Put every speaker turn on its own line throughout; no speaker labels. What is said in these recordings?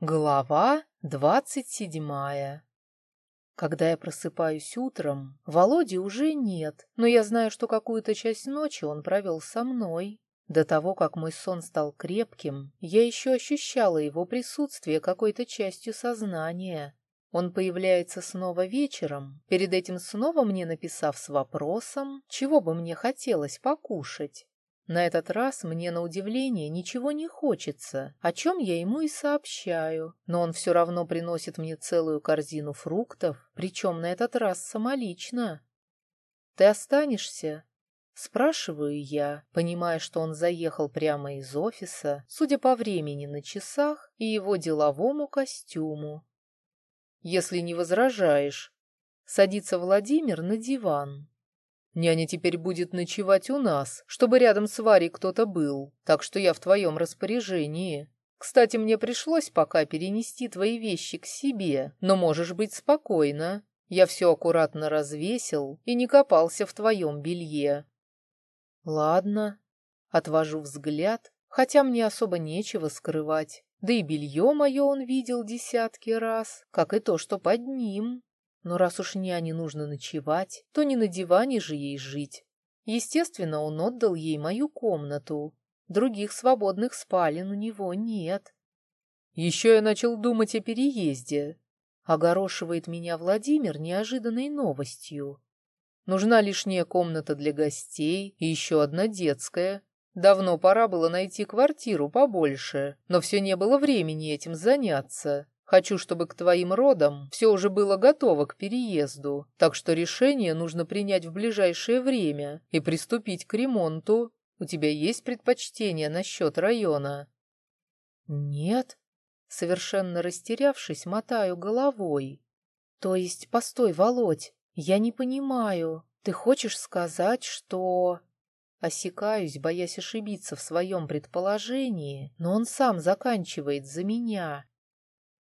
Глава двадцать седьмая Когда я просыпаюсь утром, Володи уже нет, но я знаю, что какую-то часть ночи он провел со мной. До того, как мой сон стал крепким, я еще ощущала его присутствие какой-то частью сознания. Он появляется снова вечером, перед этим снова мне написав с вопросом, чего бы мне хотелось покушать. На этот раз мне, на удивление, ничего не хочется, о чем я ему и сообщаю, но он все равно приносит мне целую корзину фруктов, причем на этот раз самолично. «Ты останешься?» Спрашиваю я, понимая, что он заехал прямо из офиса, судя по времени на часах и его деловому костюму. «Если не возражаешь», садится Владимир на диван, Няня теперь будет ночевать у нас, чтобы рядом с Варей кто-то был, так что я в твоем распоряжении. Кстати, мне пришлось пока перенести твои вещи к себе, но можешь быть спокойна. Я все аккуратно развесил и не копался в твоем белье. Ладно. Отвожу взгляд, хотя мне особо нечего скрывать. Да и белье мое он видел десятки раз, как и то, что под ним. Но раз уж няне нужно ночевать, то не на диване же ей жить. Естественно, он отдал ей мою комнату. Других свободных спален у него нет. Еще я начал думать о переезде. Огорошивает меня Владимир неожиданной новостью. Нужна лишняя комната для гостей и еще одна детская. Давно пора было найти квартиру побольше, но все не было времени этим заняться. Хочу, чтобы к твоим родам все уже было готово к переезду, так что решение нужно принять в ближайшее время и приступить к ремонту. У тебя есть предпочтение насчет района?» «Нет», совершенно растерявшись, мотаю головой. «То есть, постой, Володь, я не понимаю. Ты хочешь сказать, что...» Осекаюсь, боясь ошибиться в своем предположении, но он сам заканчивает за меня.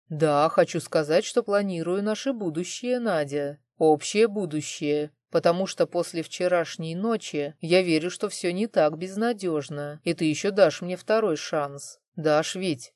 «Да, хочу сказать, что планирую наше будущее, Надя. Общее будущее. Потому что после вчерашней ночи я верю, что все не так безнадежно, и ты еще дашь мне второй шанс. Дашь ведь?»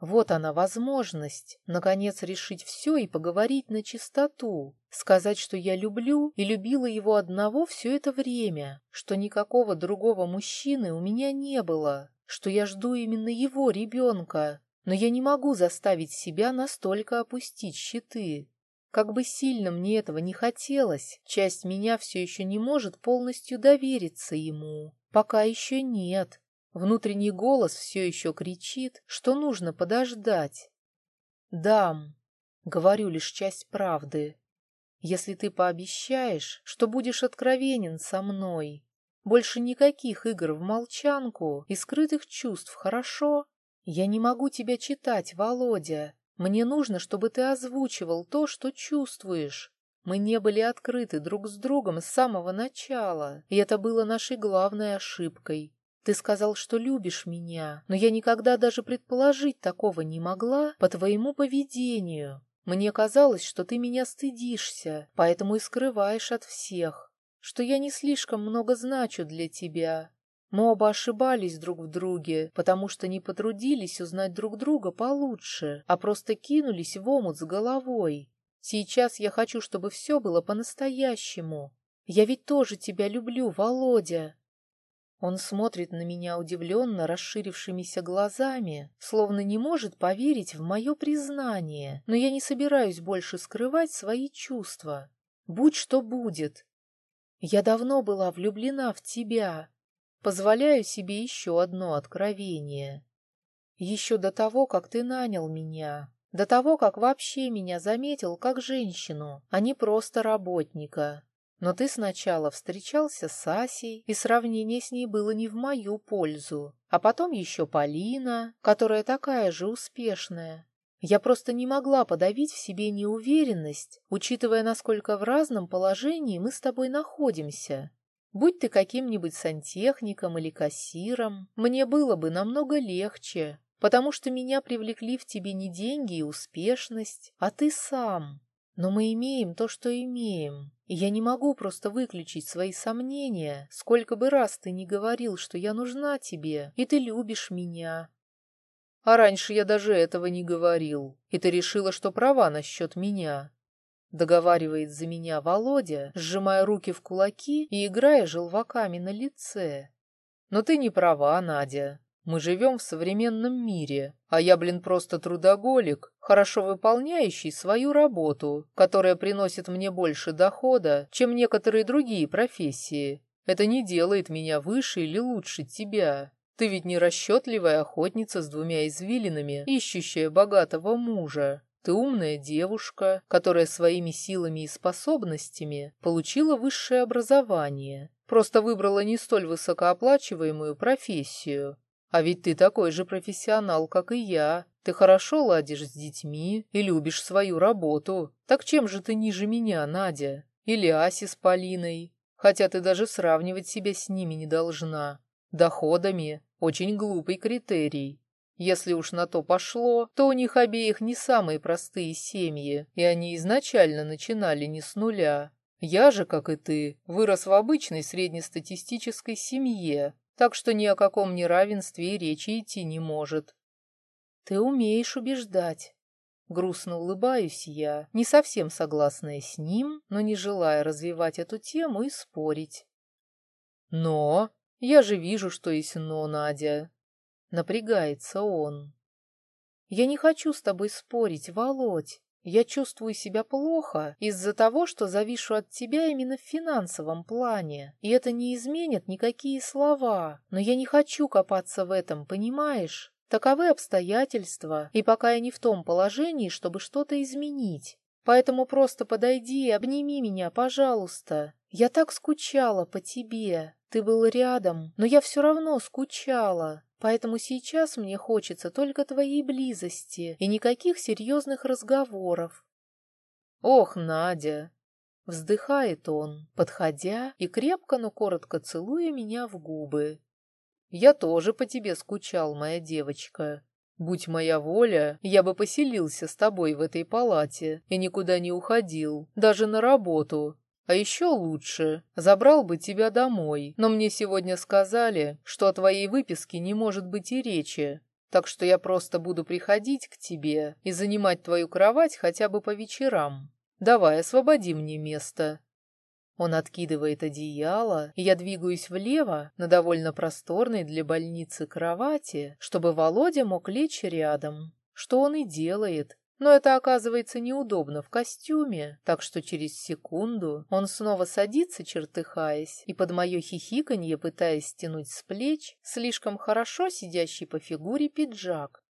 Вот она возможность, наконец, решить все и поговорить на чистоту, сказать, что я люблю и любила его одного все это время, что никакого другого мужчины у меня не было, что я жду именно его ребенка, но я не могу заставить себя настолько опустить щиты. Как бы сильно мне этого не хотелось, часть меня все еще не может полностью довериться ему. Пока еще нет. Внутренний голос все еще кричит, что нужно подождать. «Дам», — говорю лишь часть правды, — «если ты пообещаешь, что будешь откровенен со мной. Больше никаких игр в молчанку и скрытых чувств, хорошо?» «Я не могу тебя читать, Володя. Мне нужно, чтобы ты озвучивал то, что чувствуешь. Мы не были открыты друг с другом с самого начала, и это было нашей главной ошибкой. Ты сказал, что любишь меня, но я никогда даже предположить такого не могла по твоему поведению. Мне казалось, что ты меня стыдишься, поэтому и скрываешь от всех, что я не слишком много значу для тебя, мы оба ошибались друг в друге, потому что не потрудились узнать друг друга получше, а просто кинулись в омут с головой. Сейчас я хочу, чтобы все было по-настоящему. Я ведь тоже тебя люблю, Володя. Он смотрит на меня удивленно расширившимися глазами, словно не может поверить в мое признание, но я не собираюсь больше скрывать свои чувства. Будь что будет. Я давно была влюблена в тебя, Позволяю себе еще одно откровение. Еще до того, как ты нанял меня, до того, как вообще меня заметил как женщину, а не просто работника. Но ты сначала встречался с Асей, и сравнение с ней было не в мою пользу. А потом еще Полина, которая такая же успешная. Я просто не могла подавить в себе неуверенность, учитывая, насколько в разном положении мы с тобой находимся. Будь ты каким-нибудь сантехником или кассиром, мне было бы намного легче, потому что меня привлекли в тебе не деньги и успешность, а ты сам. Но мы имеем то, что имеем, и я не могу просто выключить свои сомнения, сколько бы раз ты ни говорил, что я нужна тебе, и ты любишь меня. А раньше я даже этого не говорил, и ты решила, что права насчет меня. Договаривает за меня Володя, сжимая руки в кулаки и играя желваками на лице. Но ты не права, Надя. Мы живем в современном мире, а я, блин, просто трудоголик, хорошо выполняющий свою работу, которая приносит мне больше дохода, чем некоторые другие профессии. Это не делает меня выше или лучше тебя. Ты ведь не расчетливая охотница с двумя извилинами, ищущая богатого мужа. Ты умная девушка, которая своими силами и способностями получила высшее образование, просто выбрала не столь высокооплачиваемую профессию. А ведь ты такой же профессионал, как и я. Ты хорошо ладишь с детьми и любишь свою работу. Так чем же ты ниже меня, Надя? Или Аси с Полиной? Хотя ты даже сравнивать себя с ними не должна. Доходами очень глупый критерий. Если уж на то пошло, то у них обеих не самые простые семьи, и они изначально начинали не с нуля. Я же, как и ты, вырос в обычной среднестатистической семье, так что ни о каком неравенстве и речи идти не может. Ты умеешь убеждать. Грустно улыбаюсь я, не совсем согласная с ним, но не желая развивать эту тему и спорить. Но я же вижу, что есть «но», Надя. Напрягается он. Я не хочу с тобой спорить, Володь. Я чувствую себя плохо из-за того, что завишу от тебя именно в финансовом плане, и это не изменит никакие слова. Но я не хочу копаться в этом, понимаешь? Таковы обстоятельства, и пока я не в том положении, чтобы что-то изменить. Поэтому просто подойди и обними меня, пожалуйста. Я так скучала по тебе. Ты был рядом, но я все равно скучала. Поэтому сейчас мне хочется только твоей близости и никаких серьезных разговоров. Ох, Надя! Вздыхает он, подходя и крепко, но коротко целуя меня в губы. Я тоже по тебе скучал, моя девочка. Будь моя воля, я бы поселился с тобой в этой палате и никуда не уходил, даже на работу. А еще лучше, забрал бы тебя домой, но мне сегодня сказали, что о твоей выписке не может быть и речи, так что я просто буду приходить к тебе и занимать твою кровать хотя бы по вечерам. Давай, освободи мне место». Он откидывает одеяло, и я двигаюсь влево на довольно просторной для больницы кровати, чтобы Володя мог лечь рядом, что он и делает. Но это оказывается неудобно в костюме, так что через секунду он снова садится, чертыхаясь, и под мое хихиканье пытаясь стянуть с плеч слишком хорошо сидящий по фигуре пиджак.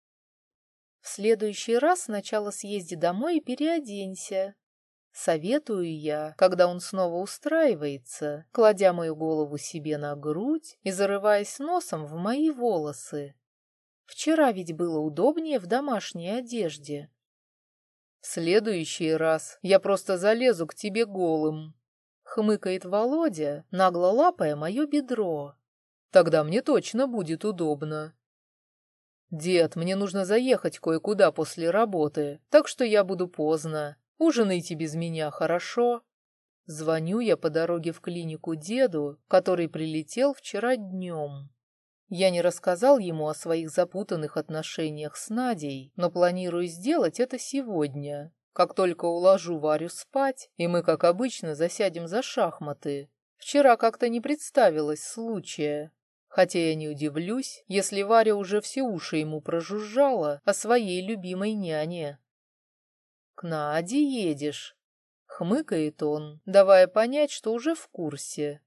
В следующий раз сначала съезди домой и переоденься, Советую я, когда он снова устраивается, кладя мою голову себе на грудь и зарываясь носом в мои волосы. Вчера ведь было удобнее в домашней одежде. Следующий раз я просто залезу к тебе голым. Хмыкает Володя, нагло лапая мое бедро. Тогда мне точно будет удобно. Дед, мне нужно заехать кое-куда после работы, так что я буду поздно. Ужинайте без меня, хорошо? Звоню я по дороге в клинику деду, который прилетел вчера днем. Я не рассказал ему о своих запутанных отношениях с Надей, но планирую сделать это сегодня, как только уложу Варю спать, и мы, как обычно, засядем за шахматы. Вчера как-то не представилось случая. Хотя я не удивлюсь, если Варя уже все уши ему прожужжала о своей любимой няне. «К Наде едешь?» — хмыкает он, давая понять, что уже в курсе.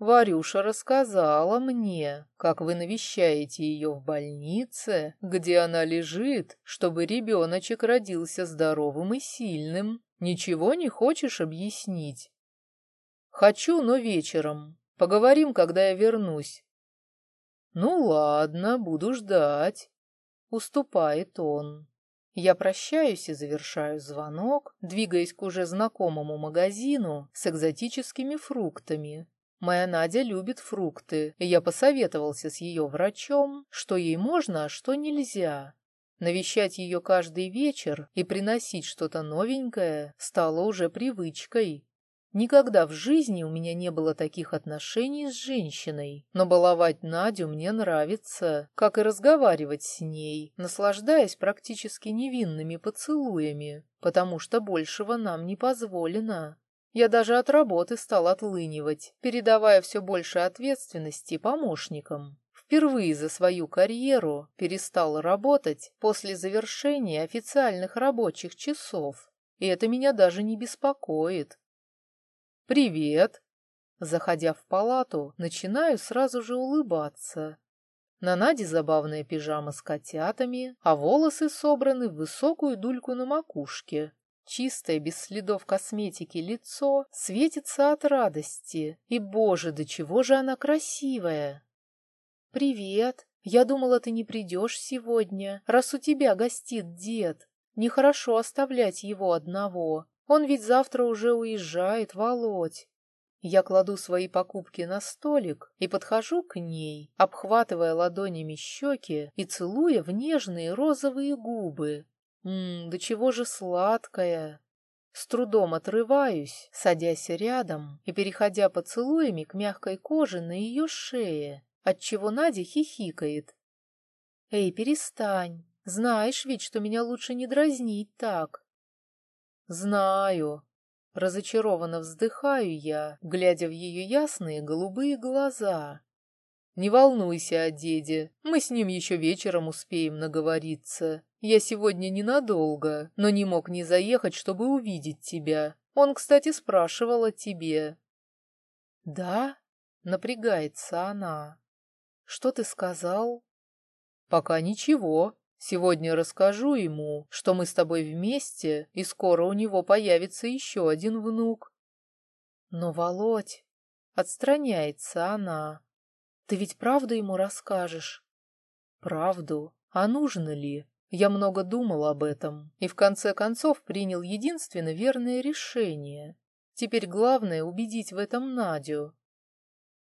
«Варюша рассказала мне, как вы навещаете ее в больнице, где она лежит, чтобы ребеночек родился здоровым и сильным. Ничего не хочешь объяснить?» «Хочу, но вечером. Поговорим, когда я вернусь». «Ну ладно, буду ждать», — уступает он. Я прощаюсь и завершаю звонок, двигаясь к уже знакомому магазину с экзотическими фруктами. Моя Надя любит фрукты, и я посоветовался с ее врачом, что ей можно, а что нельзя. Навещать ее каждый вечер и приносить что-то новенькое стало уже привычкой. Никогда в жизни у меня не было таких отношений с женщиной, но баловать Надю мне нравится, как и разговаривать с ней, наслаждаясь практически невинными поцелуями, потому что большего нам не позволено. Я даже от работы стал отлынивать, передавая все больше ответственности помощникам. Впервые за свою карьеру перестал работать после завершения официальных рабочих часов, и это меня даже не беспокоит. «Привет!» Заходя в палату, начинаю сразу же улыбаться. На Наде забавная пижама с котятами, а волосы собраны в высокую дульку на макушке. Чистое, без следов косметики лицо светится от радости. И, боже, до чего же она красивая! «Привет! Я думала, ты не придешь сегодня, раз у тебя гостит дед. Нехорошо оставлять его одного. Он ведь завтра уже уезжает, Володь. Я кладу свои покупки на столик и подхожу к ней, обхватывая ладонями щеки и целуя в нежные розовые губы. Ммм, да чего же сладкая! С трудом отрываюсь, садясь рядом и переходя поцелуями к мягкой коже на ее шее, отчего Надя хихикает. «Эй, перестань! Знаешь ведь, что меня лучше не дразнить так!» «Знаю». Разочарованно вздыхаю я, глядя в ее ясные голубые глаза. «Не волнуйся о деде, мы с ним еще вечером успеем наговориться. Я сегодня ненадолго, но не мог не заехать, чтобы увидеть тебя. Он, кстати, спрашивал о тебе». «Да?» — напрягается она. «Что ты сказал?» «Пока ничего. Сегодня расскажу ему, что мы с тобой вместе, и скоро у него появится еще один внук. Но, Володь, отстраняется она. Ты ведь правду ему расскажешь? Правду? А нужно ли? Я много думал об этом и в конце концов принял единственно верное решение. Теперь главное убедить в этом Надю.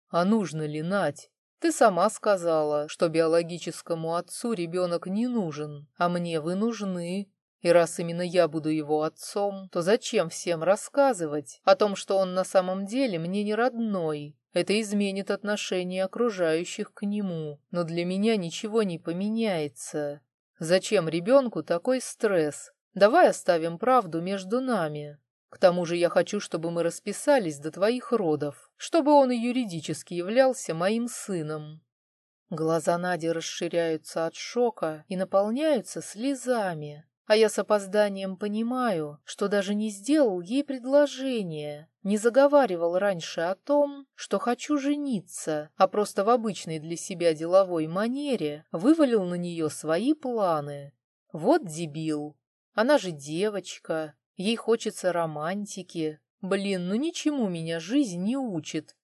А нужно ли, Надь? Ты сама сказала, что биологическому отцу ребенок не нужен, а мне вы нужны. И раз именно я буду его отцом, то зачем всем рассказывать о том, что он на самом деле мне не родной? Это изменит отношение окружающих к нему, но для меня ничего не поменяется. Зачем ребенку такой стресс? Давай оставим правду между нами. К тому же я хочу, чтобы мы расписались до твоих родов, чтобы он и юридически являлся моим сыном». Глаза Нади расширяются от шока и наполняются слезами, а я с опозданием понимаю, что даже не сделал ей предложение, не заговаривал раньше о том, что хочу жениться, а просто в обычной для себя деловой манере вывалил на нее свои планы. Вот дебил. Она же девочка, Ей хочется романтики. Блин, ну ничему меня жизнь не учит.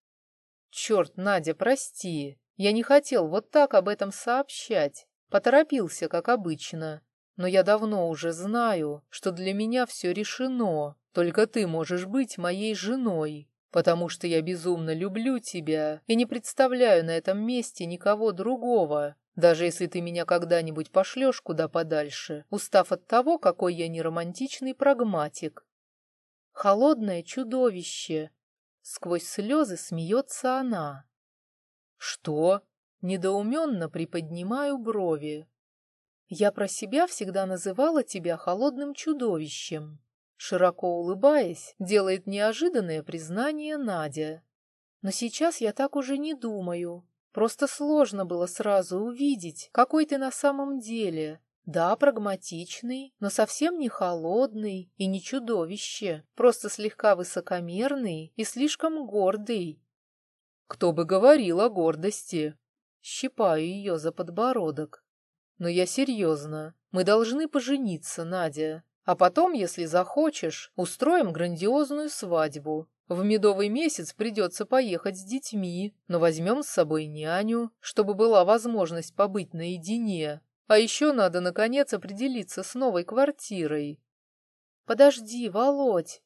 Черт, Надя, прости. Я не хотел вот так об этом сообщать. Поторопился, как обычно. Но я давно уже знаю, что для меня все решено. Только ты можешь быть моей женой, потому что я безумно люблю тебя и не представляю на этом месте никого другого. Даже если ты меня когда-нибудь пошлешь куда подальше, устав от того, какой я неромантичный прагматик. Холодное чудовище. Сквозь слезы смеется она. Что? Недоуменно приподнимаю брови. Я про себя всегда называла тебя холодным чудовищем. Широко улыбаясь, делает неожиданное признание Надя. Но сейчас я так уже не думаю. Просто сложно было сразу увидеть, какой ты на самом деле. Да, прагматичный, но совсем не холодный и не чудовище, просто слегка высокомерный и слишком гордый. Кто бы говорил о гордости? Щипаю ее за подбородок. Но я серьезно. Мы должны пожениться, Надя. А потом, если захочешь, устроим грандиозную свадьбу. В медовый месяц придется поехать с детьми, но возьмем с собой няню, чтобы была возможность побыть наедине. А еще надо, наконец, определиться с новой квартирой. «Подожди, Володь!»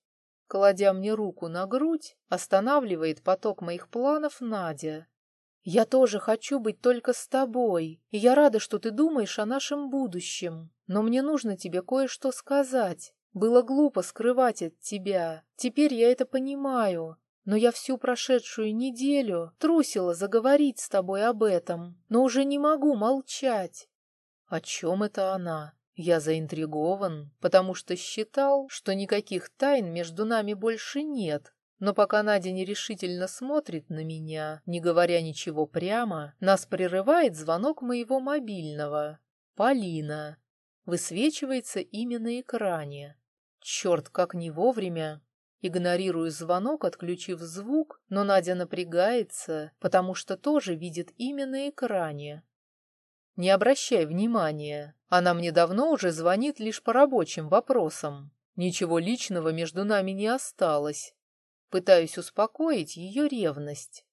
Кладя мне руку на грудь, останавливает поток моих планов Надя. «Я тоже хочу быть только с тобой, и я рада, что ты думаешь о нашем будущем. Но мне нужно тебе кое-что сказать. Было глупо скрывать от тебя. Теперь я это понимаю. Но я всю прошедшую неделю трусила заговорить с тобой об этом, но уже не могу молчать. О чем это она? Я заинтригован, потому что считал, что никаких тайн между нами больше нет. Но пока Надя нерешительно смотрит на меня, не говоря ничего прямо, нас прерывает звонок моего мобильного. Полина. Высвечивается имя на экране. Черт, как не вовремя. Игнорирую звонок, отключив звук, но Надя напрягается, потому что тоже видит имя на экране. Не обращай внимания, она мне давно уже звонит лишь по рабочим вопросам. Ничего личного между нами не осталось. Пытаюсь успокоить ее ревность.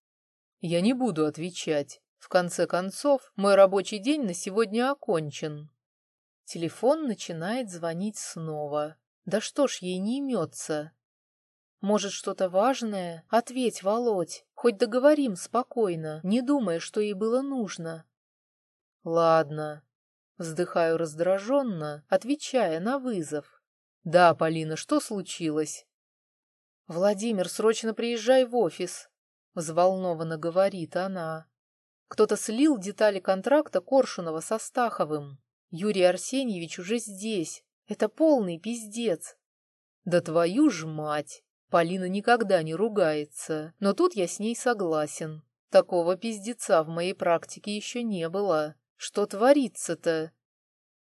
Я не буду отвечать. В конце концов, мой рабочий день на сегодня окончен. Телефон начинает звонить снова. Да что ж ей не имется? Может, что-то важное? Ответь, Володь. Хоть договорим спокойно, не думая, что ей было нужно. Ладно, Вздыхаю раздраженно, отвечая на вызов. «Да, Полина, что случилось?» «Владимир, срочно приезжай в офис», — взволнованно говорит она. «Кто-то слил детали контракта Коршунова со Стаховым. Юрий Арсеньевич уже здесь. Это полный пиздец». «Да твою ж мать!» Полина никогда не ругается, но тут я с ней согласен. Такого пиздеца в моей практике еще не было. Что творится-то?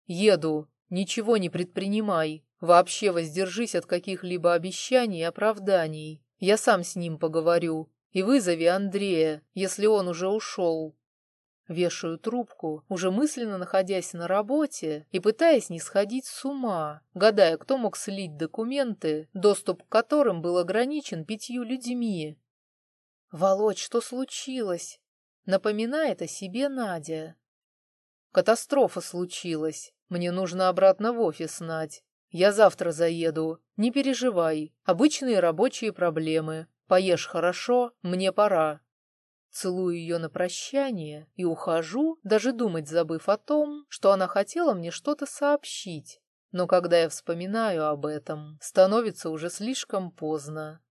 Еду. Ничего не предпринимай. Вообще воздержись от каких-либо обещаний и оправданий. Я сам с ним поговорю. И вызови Андрея, если он уже ушел. Вешаю трубку, уже мысленно находясь на работе и пытаясь не сходить с ума, гадая, кто мог слить документы, доступ к которым был ограничен пятью людьми. «Володь, что случилось?» Напоминает о себе Надя. Катастрофа случилась. Мне нужно обратно в офис, Надь. Я завтра заеду. Не переживай. Обычные рабочие проблемы. Поешь хорошо, мне пора. Целую ее на прощание и ухожу, даже думать забыв о том, что она хотела мне что-то сообщить. Но когда я вспоминаю об этом, становится уже слишком поздно.